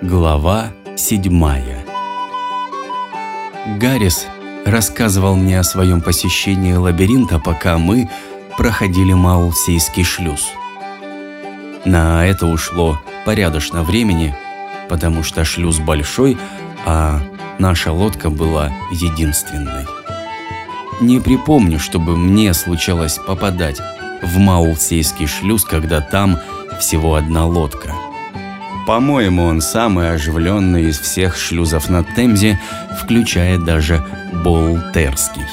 Глава седьмая Гаррис рассказывал мне о своем посещении лабиринта, пока мы проходили Маулсейский шлюз. На это ушло порядочно времени, потому что шлюз большой, а наша лодка была единственной. Не припомню, чтобы мне случалось попадать в Маулсейский шлюз, когда там всего одна лодка. По-моему, он самый оживленный из всех шлюзов на Темзе, включая даже Болтерский.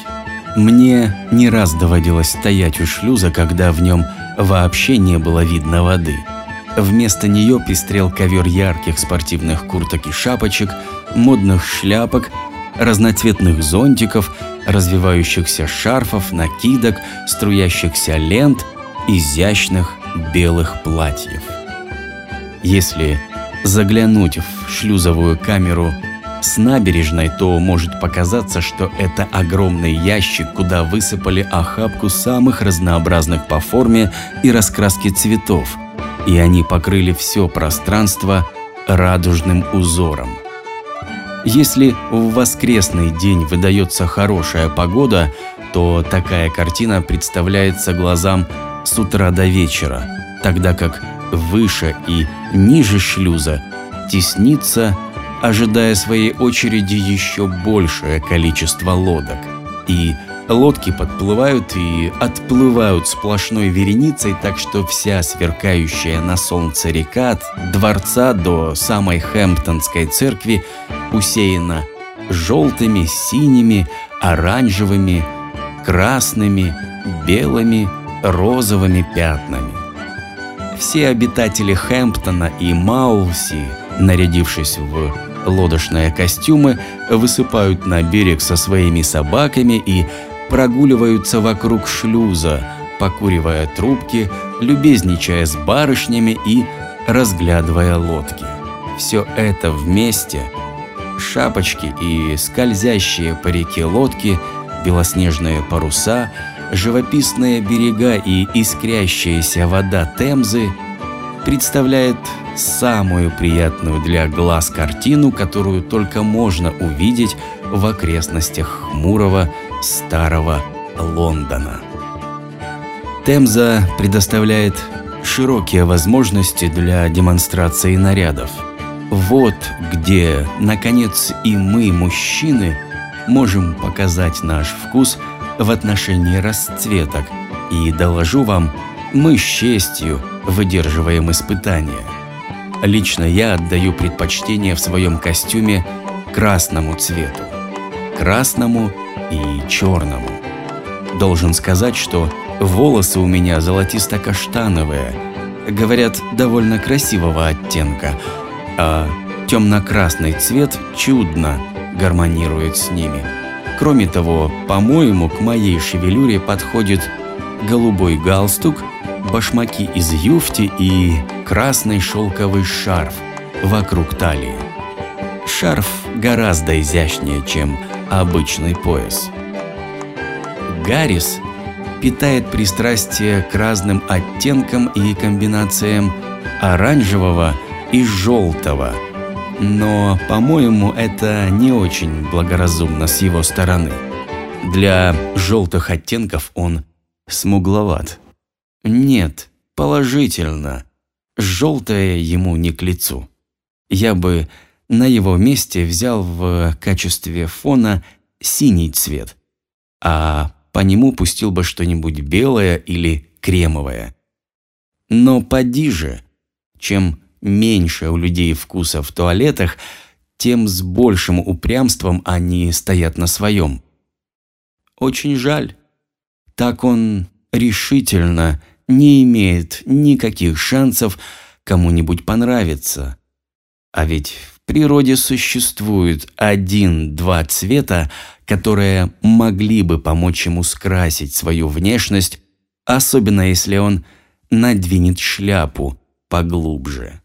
Мне не раз доводилось стоять у шлюза, когда в нем вообще не было видно воды. Вместо нее пестрел ковер ярких спортивных курток и шапочек, модных шляпок, разноцветных зонтиков, развивающихся шарфов, накидок, струящихся лент, изящных белых платьев. Если заглянуть в шлюзовую камеру с набережной, то может показаться, что это огромный ящик, куда высыпали охапку самых разнообразных по форме и раскраске цветов, и они покрыли все пространство радужным узором. Если в воскресный день выдается хорошая погода, то такая картина представляется глазам с утра до вечера, тогда как выше и ниже шлюза теснится, ожидая своей очереди еще большее количество лодок. И лодки подплывают и отплывают сплошной вереницей, так что вся сверкающая на солнце река от дворца до самой Хэмптонской церкви усеяна желтыми, синими, оранжевыми, красными, белыми, розовыми пятнами. Все обитатели Хэмптона и Маулси, нарядившись в лодочные костюмы, высыпают на берег со своими собаками и прогуливаются вокруг шлюза, покуривая трубки, любезничая с барышнями и разглядывая лодки. Все это вместе – шапочки и скользящие по реке лодки, белоснежные паруса – живописные берега и искрящаяся вода Темзы представляет самую приятную для глаз картину, которую только можно увидеть в окрестностях хмурого старого Лондона. Темза предоставляет широкие возможности для демонстрации нарядов. Вот где, наконец, и мы, мужчины, можем показать наш вкус – в отношении расцветок, и доложу вам, мы с честью выдерживаем испытания. Лично я отдаю предпочтение в своем костюме красному цвету. Красному и черному. Должен сказать, что волосы у меня золотисто-каштановые, говорят, довольно красивого оттенка, а темно-красный цвет чудно гармонирует с ними. Кроме того, по-моему, к моей шевелюре подходит голубой галстук, башмаки из юфти и красный шелковый шарф вокруг талии. Шарф гораздо изящнее, чем обычный пояс. Гаррис питает пристрастие к разным оттенкам и комбинациям оранжевого и желтого – но, по-моему, это не очень благоразумно с его стороны. Для желтых оттенков он смугловат. Нет, положительно. Желтое ему не к лицу. Я бы на его месте взял в качестве фона синий цвет, а по нему пустил бы что-нибудь белое или кремовое. Но поди же, чем меньше у людей вкуса в туалетах, тем с большим упрямством они стоят на своем. Очень жаль. Так он решительно не имеет никаких шансов кому-нибудь понравиться. А ведь в природе существует один-два цвета, которые могли бы помочь ему скрасить свою внешность, особенно если он надвинет шляпу поглубже.